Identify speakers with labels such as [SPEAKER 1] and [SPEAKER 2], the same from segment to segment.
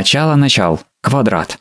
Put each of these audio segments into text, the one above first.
[SPEAKER 1] Начало-начал. Квадрат.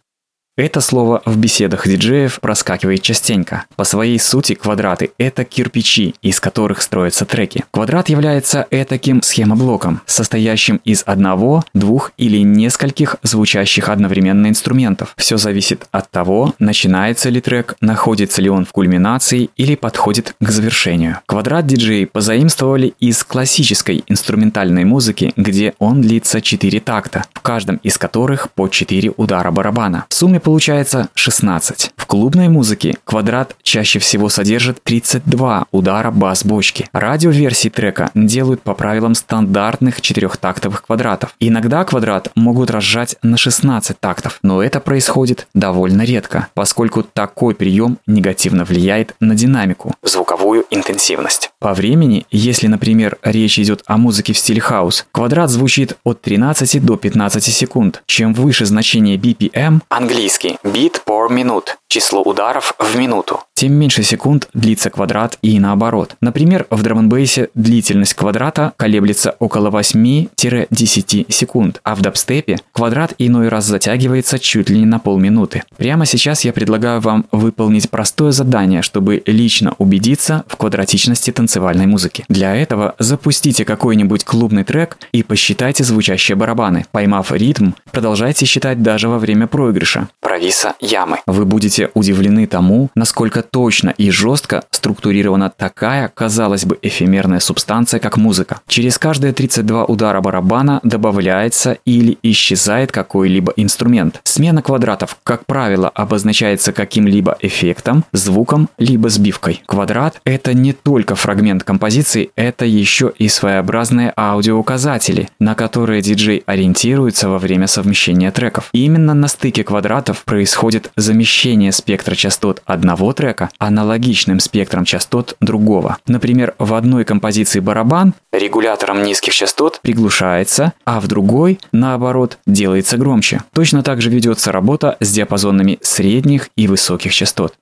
[SPEAKER 1] Это слово в беседах диджеев проскакивает частенько. По своей сути квадраты – это кирпичи, из которых строятся треки. Квадрат является этаким схемоблоком, состоящим из одного, двух или нескольких звучащих одновременно инструментов. Все зависит от того, начинается ли трек, находится ли он в кульминации или подходит к завершению. Квадрат диджеи позаимствовали из классической инструментальной музыки, где он длится 4 такта, в каждом из которых по 4 удара барабана. В сумме получается 16. Клубной музыке квадрат чаще всего содержит 32 удара бас-бочки. Радиоверсии трека делают по правилам стандартных четырехтактовых квадратов. Иногда квадрат могут разжать на 16 тактов, но это происходит довольно редко, поскольку такой прием негативно влияет на динамику, звуковую интенсивность. По времени, если, например, речь идет о музыке в стиле хаус, квадрат звучит от 13 до 15 секунд. Чем выше значение BPM, английский beats per minute – число ударов в минуту, тем меньше секунд длится квадрат и наоборот. Например, в драм длительность квадрата колеблется около 8-10 секунд, а в дабстепе квадрат иной раз затягивается чуть ли не на полминуты. Прямо сейчас я предлагаю вам выполнить простое задание, чтобы лично убедиться в квадратичности танцевальной музыки. Для этого запустите какой-нибудь клубный трек и посчитайте звучащие барабаны. Поймав ритм, продолжайте считать даже во время проигрыша. Провиса ямы. Вы будете удивлены тому, насколько точно и жестко структурирована такая, казалось бы, эфемерная субстанция, как музыка. Через каждые 32 удара барабана добавляется или исчезает какой-либо инструмент. Смена квадратов, как правило, обозначается каким-либо эффектом, звуком, либо сбивкой. Квадрат – это не только фрагмент композиции, это еще и своеобразные аудиоуказатели, на которые диджей ориентируется во время совмещения треков. Именно на стыке квадратов происходит замещение спектра частот одного трека трека аналогичным спектром частот другого. Например, в одной композиции барабан регулятором низких частот приглушается, а в другой, наоборот, делается громче. Точно так же ведется работа с диапазонами средних и высоких частот.